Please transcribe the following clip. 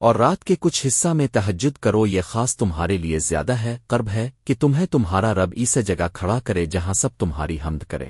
اور رات کے کچھ حصہ میں تہجد کرو، یہ خاص تمہارے لیے زیادہ ہے، قرب ہے کہ تمہیں تمہارا رب اسے جگہ کھڑا کرے جہاں سب تمہاری حمد کرے